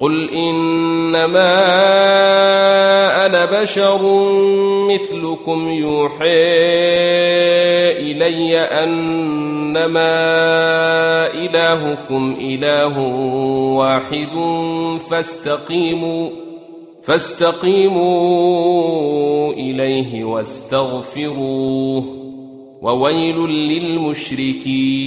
قل انما أنا بشر مثلكم يوحى الي انما الهكم اله واحد فاستقيموا فاستقيموا اليه واستغفروه وويل للمشركين